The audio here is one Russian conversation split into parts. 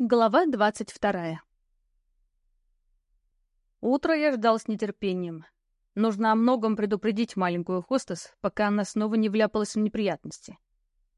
Глава двадцать вторая Утро я ждал с нетерпением. Нужно о многом предупредить маленькую хостес, пока она снова не вляпалась в неприятности.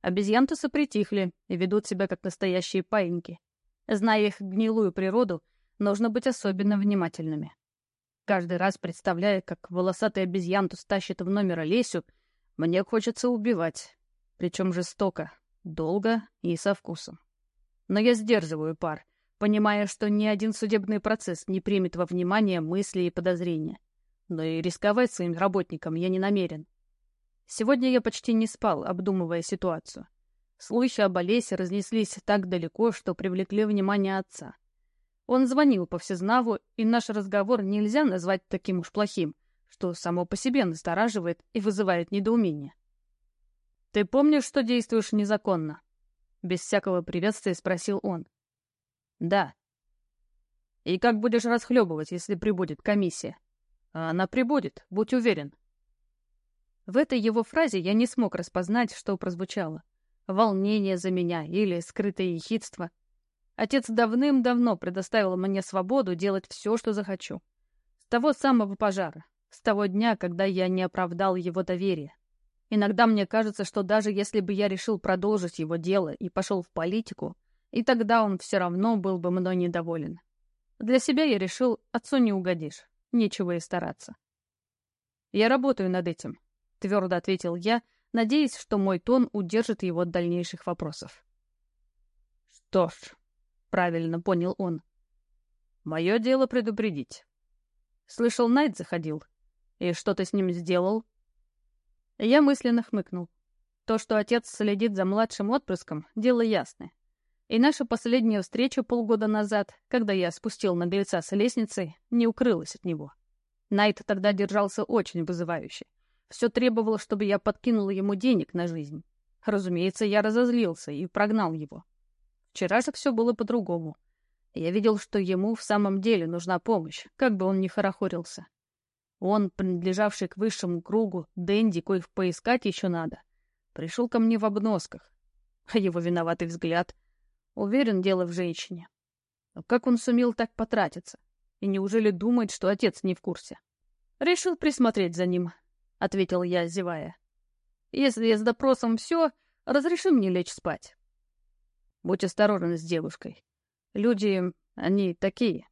Обезьянтусы притихли и ведут себя как настоящие паиньки. Зная их гнилую природу, нужно быть особенно внимательными. Каждый раз представляя, как волосатый обезьянтус тащит в номер Олесю, мне хочется убивать. Причем жестоко, долго и со вкусом. Но я сдерживаю пар, понимая, что ни один судебный процесс не примет во внимание мысли и подозрения. Но и рисковать своим работникам я не намерен. Сегодня я почти не спал, обдумывая ситуацию. Слухи об Олесе разнеслись так далеко, что привлекли внимание отца. Он звонил по всезнаву, и наш разговор нельзя назвать таким уж плохим, что само по себе настораживает и вызывает недоумение. «Ты помнишь, что действуешь незаконно?» Без всякого приветствия спросил он. «Да». «И как будешь расхлебывать, если прибудет комиссия?» «А она прибудет, будь уверен». В этой его фразе я не смог распознать, что прозвучало. Волнение за меня или скрытое ехидство. Отец давным-давно предоставил мне свободу делать все, что захочу. С того самого пожара, с того дня, когда я не оправдал его доверие. Иногда мне кажется, что даже если бы я решил продолжить его дело и пошел в политику, и тогда он все равно был бы мной недоволен. Для себя я решил, отцу не угодишь, нечего и стараться. «Я работаю над этим», — твердо ответил я, надеясь, что мой тон удержит его от дальнейших вопросов. «Что ж», — правильно понял он, — «мое дело предупредить». Слышал, Найт заходил. И что ты с ним сделал? Я мысленно хмыкнул. То, что отец следит за младшим отпрыском, дело ясное. И наша последняя встреча полгода назад, когда я спустил наглеца с лестницы, не укрылась от него. Найт тогда держался очень вызывающе. Все требовало, чтобы я подкинул ему денег на жизнь. Разумеется, я разозлился и прогнал его. Вчера же все было по-другому. Я видел, что ему в самом деле нужна помощь, как бы он ни хорохорился. Он, принадлежавший к высшему кругу, Дэнди, коих поискать еще надо, пришел ко мне в обносках. А его виноватый взгляд. Уверен, дело в женщине. Но как он сумел так потратиться? И неужели думает, что отец не в курсе? Решил присмотреть за ним, — ответил я, зевая. Если я с допросом все, разреши мне лечь спать. Будь осторожен с девушкой. Люди, они такие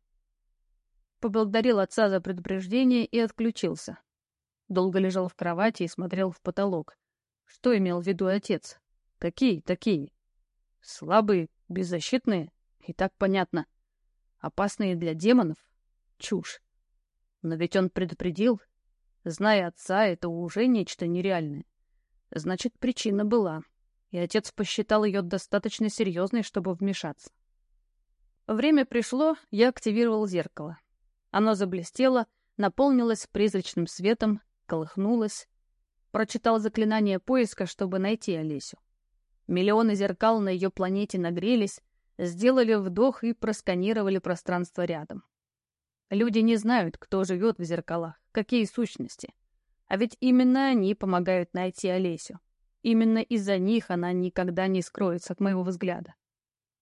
поблагодарил отца за предупреждение и отключился. Долго лежал в кровати и смотрел в потолок. Что имел в виду отец? Какие такие? Слабые, беззащитные? И так понятно. Опасные для демонов? Чушь. Но ведь он предупредил. Зная отца, это уже нечто нереальное. Значит, причина была. И отец посчитал ее достаточно серьезной, чтобы вмешаться. Время пришло, я активировал зеркало. Оно заблестело, наполнилось призрачным светом, колыхнулось. Прочитал заклинание поиска, чтобы найти Олесю. Миллионы зеркал на ее планете нагрелись, сделали вдох и просканировали пространство рядом. Люди не знают, кто живет в зеркалах, какие сущности. А ведь именно они помогают найти Олесю. Именно из-за них она никогда не скроется от моего взгляда.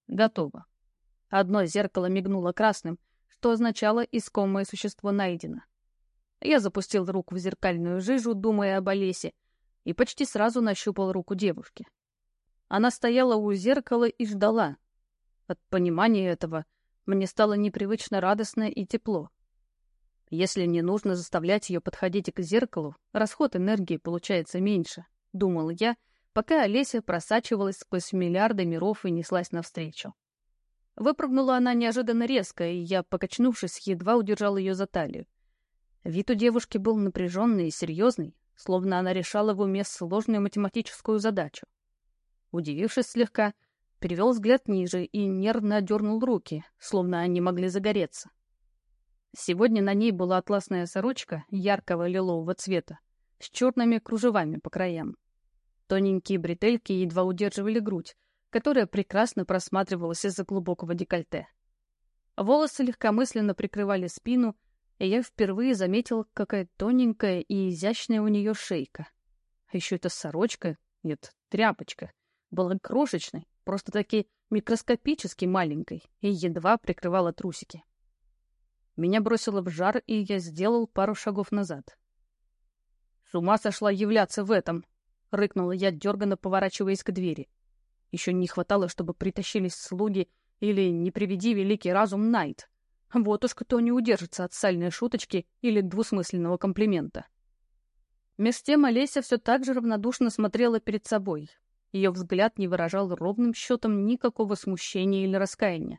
Готово. Одно зеркало мигнуло красным — что означало «искомое существо найдено». Я запустил руку в зеркальную жижу, думая об Олесе, и почти сразу нащупал руку девушки. Она стояла у зеркала и ждала. От понимания этого мне стало непривычно радостно и тепло. Если не нужно заставлять ее подходить к зеркалу, расход энергии получается меньше, — думал я, пока Олеся просачивалась сквозь миллиарды миров и неслась навстречу. Выпрыгнула она неожиданно резко, и я, покачнувшись, едва удержал ее за талию. Вид у девушки был напряженный и серьезный, словно она решала в уме сложную математическую задачу. Удивившись слегка, перевел взгляд ниже и нервно дернул руки, словно они могли загореться. Сегодня на ней была атласная сорочка яркого лилового цвета с черными кружевами по краям. Тоненькие бретельки едва удерживали грудь, которая прекрасно просматривалась из-за глубокого декольте. Волосы легкомысленно прикрывали спину, и я впервые заметил, какая тоненькая и изящная у нее шейка. А еще эта сорочка, нет, тряпочка, была крошечной, просто-таки микроскопически маленькой, и едва прикрывала трусики. Меня бросило в жар, и я сделал пару шагов назад. «С ума сошла являться в этом!» — рыкнула я, дерганно поворачиваясь к двери. Еще не хватало, чтобы притащились слуги или, не приведи великий разум, Найт. Вот уж кто не удержится от сальной шуточки или двусмысленного комплимента. Меж тем Олеся все так же равнодушно смотрела перед собой. Ее взгляд не выражал ровным счетом никакого смущения или раскаяния.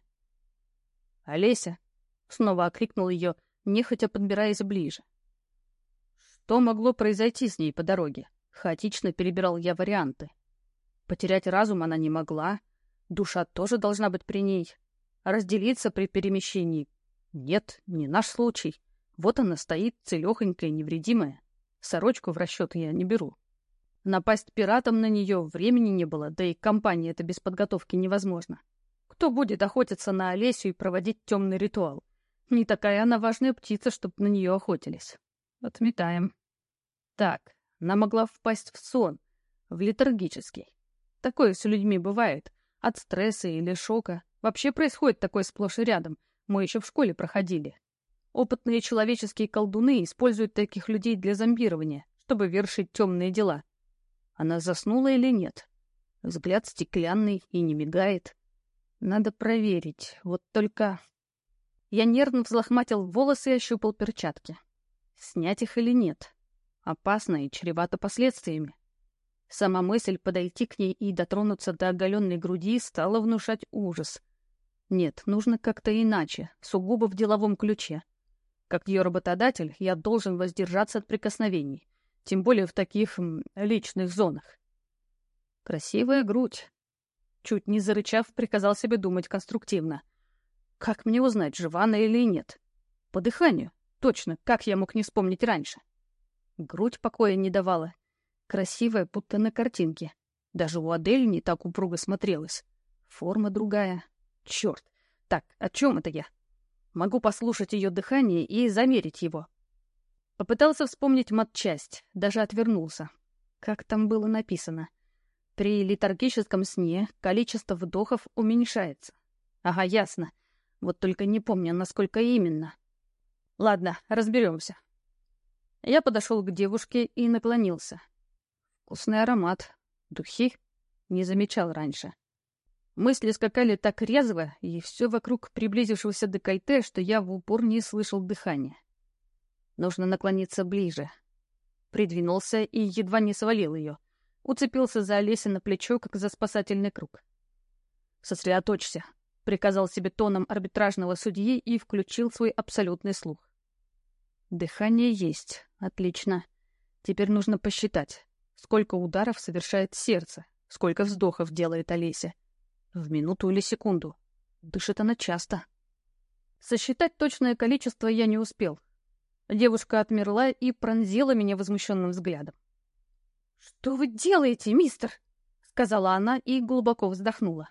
«Олеся!» — снова окрикнул ее, нехотя подбираясь ближе. Что могло произойти с ней по дороге? Хаотично перебирал я варианты. Потерять разум она не могла, душа тоже должна быть при ней. разделиться при перемещении? Нет, не наш случай. Вот она стоит, целехонькая, невредимая. Сорочку в расчет я не беру. Напасть пиратам на нее времени не было, да и компания это без подготовки невозможно. Кто будет охотиться на Олесю и проводить темный ритуал? Не такая она важная птица, чтобы на нее охотились. Отметаем. Так, она могла впасть в сон, в летаргический. Такое с людьми бывает. От стресса или шока. Вообще происходит такое сплошь и рядом. Мы еще в школе проходили. Опытные человеческие колдуны используют таких людей для зомбирования, чтобы вершить темные дела. Она заснула или нет? Взгляд стеклянный и не мигает. Надо проверить. Вот только... Я нервно взлохматил волосы и ощупал перчатки. Снять их или нет? Опасно и чревато последствиями. Сама мысль подойти к ней и дотронуться до оголенной груди стала внушать ужас. Нет, нужно как-то иначе, сугубо в деловом ключе. Как ее работодатель, я должен воздержаться от прикосновений, тем более в таких м, личных зонах. Красивая грудь. Чуть не зарычав, приказал себе думать конструктивно. Как мне узнать, жива она или нет? По дыханию. Точно, как я мог не вспомнить раньше? Грудь покоя не давала, Красивая, будто на картинке. Даже у Адель не так упруго смотрелась. Форма другая. Черт. Так, о чем это я? Могу послушать ее дыхание и замерить его. Попытался вспомнить матчасть, даже отвернулся. Как там было написано? При летаргическом сне количество вдохов уменьшается. Ага, ясно. Вот только не помню, насколько именно. Ладно, разберемся. Я подошел к девушке и наклонился. Вкусный аромат. Духи? Не замечал раньше. Мысли скакали так резво, и все вокруг приблизившегося декольте, что я в упор не слышал дыхания. Нужно наклониться ближе. Придвинулся и едва не свалил ее. Уцепился за Олеся на плечо, как за спасательный круг. «Сосредоточься», — приказал себе тоном арбитражного судьи и включил свой абсолютный слух. «Дыхание есть. Отлично. Теперь нужно посчитать. Сколько ударов совершает сердце, сколько вздохов делает Олеся. В минуту или секунду. Дышит она часто. Сосчитать точное количество я не успел. Девушка отмерла и пронзила меня возмущенным взглядом. «Что вы делаете, мистер?» — сказала она и глубоко вздохнула.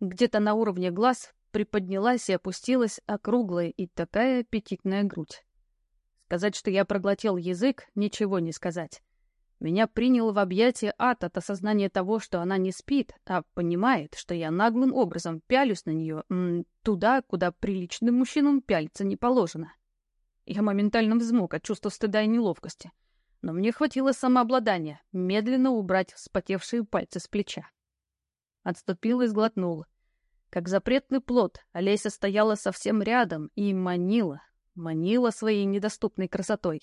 Где-то на уровне глаз приподнялась и опустилась округлая и такая аппетитная грудь. Сказать, что я проглотил язык, ничего не сказать. Меня принял в объятия ад от осознания того, что она не спит, а понимает, что я наглым образом пялюсь на нее м, туда, куда приличным мужчинам пялиться не положено. Я моментально взмок от чувства стыда и неловкости. Но мне хватило самообладания медленно убрать вспотевшие пальцы с плеча. Отступил и сглотнул. Как запретный плод, Олеся стояла совсем рядом и манила, манила своей недоступной красотой.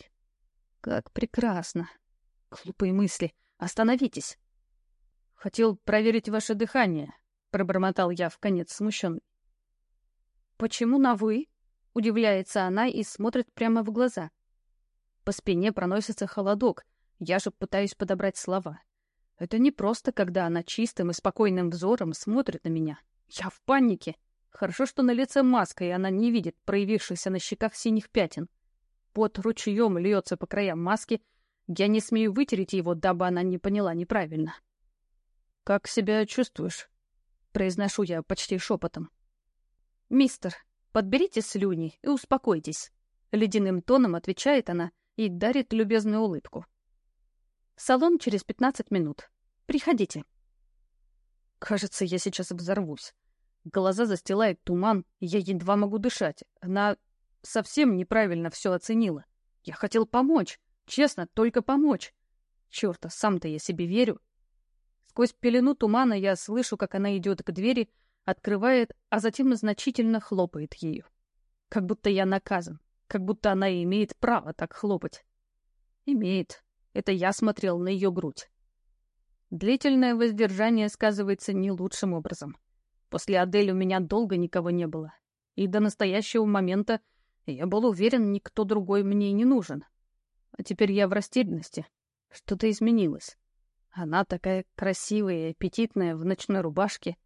Как прекрасно! Глупые мысли. Остановитесь. Хотел проверить ваше дыхание, пробормотал я в конец смущенный. Почему на «вы»? Удивляется она и смотрит прямо в глаза. По спине проносится холодок. Я же пытаюсь подобрать слова. Это не просто, когда она чистым и спокойным взором смотрит на меня. Я в панике. Хорошо, что на лице маска, и она не видит проявившихся на щеках синих пятен. Пот ручьем льется по краям маски, я не смею вытереть его, дабы она не поняла неправильно. «Как себя чувствуешь?» — произношу я почти шепотом. «Мистер, подберите слюни и успокойтесь», — ледяным тоном отвечает она и дарит любезную улыбку. «Салон через пятнадцать минут. Приходите». Кажется, я сейчас взорвусь. Глаза застилает туман, я едва могу дышать. Она совсем неправильно все оценила. Я хотел помочь. Честно, только помочь. Чёрта, сам-то я себе верю. Сквозь пелену тумана я слышу, как она идет к двери, открывает, а затем значительно хлопает ею. Как будто я наказан, как будто она имеет право так хлопать. Имеет. Это я смотрел на ее грудь. Длительное воздержание сказывается не лучшим образом. После Адель у меня долго никого не было. И до настоящего момента я был уверен, никто другой мне не нужен. А теперь я в растерянности. Что-то изменилось. Она такая красивая и аппетитная в ночной рубашке.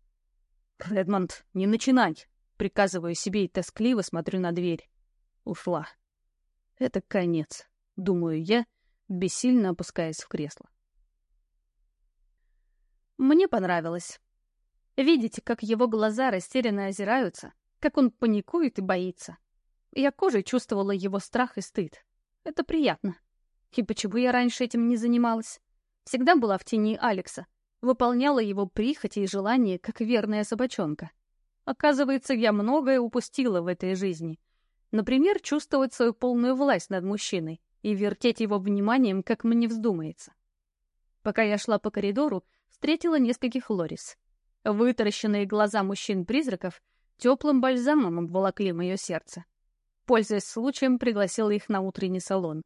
«Редмонд, не начинай!» Приказываю себе и тоскливо смотрю на дверь. Ушла. Это конец, думаю я, бессильно опускаясь в кресло. Мне понравилось. Видите, как его глаза растерянно озираются, как он паникует и боится. Я кожей чувствовала его страх и стыд. Это приятно. И почему я раньше этим не занималась? Всегда была в тени Алекса, выполняла его прихоти и желания, как верная собачонка. Оказывается, я многое упустила в этой жизни. Например, чувствовать свою полную власть над мужчиной и вертеть его вниманием, как мне вздумается. Пока я шла по коридору, встретила нескольких Лорис. Вытаращенные глаза мужчин-призраков теплым бальзамом обволокли мое сердце. Пользуясь случаем, пригласила их на утренний салон.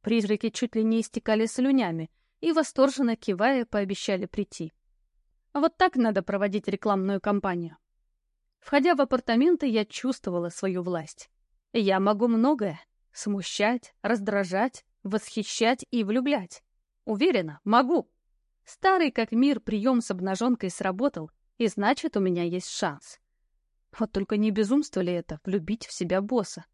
Призраки чуть ли не истекали слюнями и, восторженно кивая, пообещали прийти. Вот так надо проводить рекламную кампанию. Входя в апартаменты, я чувствовала свою власть. Я могу многое — смущать, раздражать, восхищать и влюблять. Уверена, могу. Старый как мир прием с обнаженкой сработал, и значит, у меня есть шанс. Вот только не безумство ли это — влюбить в себя босса?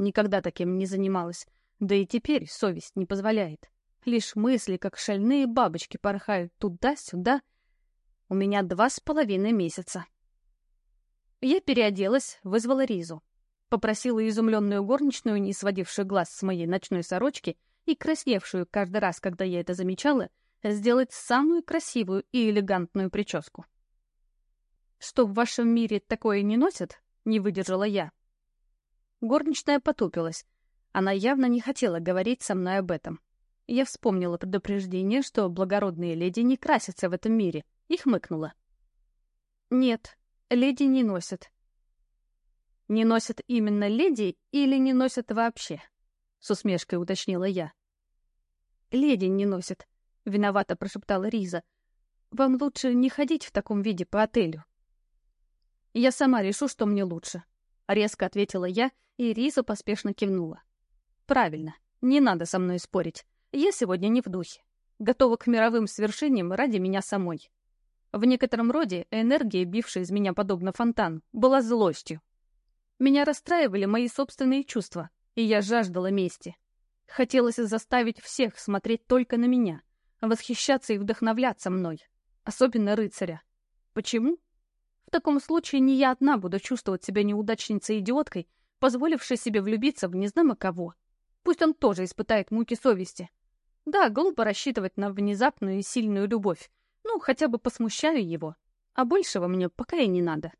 Никогда таким не занималась, да и теперь совесть не позволяет. Лишь мысли, как шальные бабочки, порхают туда-сюда. У меня два с половиной месяца. Я переоделась, вызвала Ризу. Попросила изумленную горничную, не сводившую глаз с моей ночной сорочки и красневшую каждый раз, когда я это замечала, сделать самую красивую и элегантную прическу. «Что, в вашем мире такое не носят?» — не выдержала я. Горничная потупилась. Она явно не хотела говорить со мной об этом. Я вспомнила предупреждение, что благородные леди не красятся в этом мире, и хмыкнула. «Нет, леди не носят». «Не носят именно леди или не носят вообще?» — с усмешкой уточнила я. «Леди не носят», — виновато прошептала Риза. «Вам лучше не ходить в таком виде по отелю». «Я сама решу, что мне лучше», — резко ответила я, и Риза поспешно кивнула. «Правильно, не надо со мной спорить. Я сегодня не в духе. Готова к мировым свершениям ради меня самой». В некотором роде энергия, бившая из меня подобно фонтан, была злостью. Меня расстраивали мои собственные чувства, и я жаждала мести. Хотелось заставить всех смотреть только на меня, восхищаться и вдохновляться мной, особенно рыцаря. Почему? В таком случае не я одна буду чувствовать себя неудачницей-идиоткой, позволившей себе влюбиться в незнамо кого. Пусть он тоже испытает муки совести. Да, глупо рассчитывать на внезапную и сильную любовь. Ну, хотя бы посмущаю его. А большего мне пока и не надо.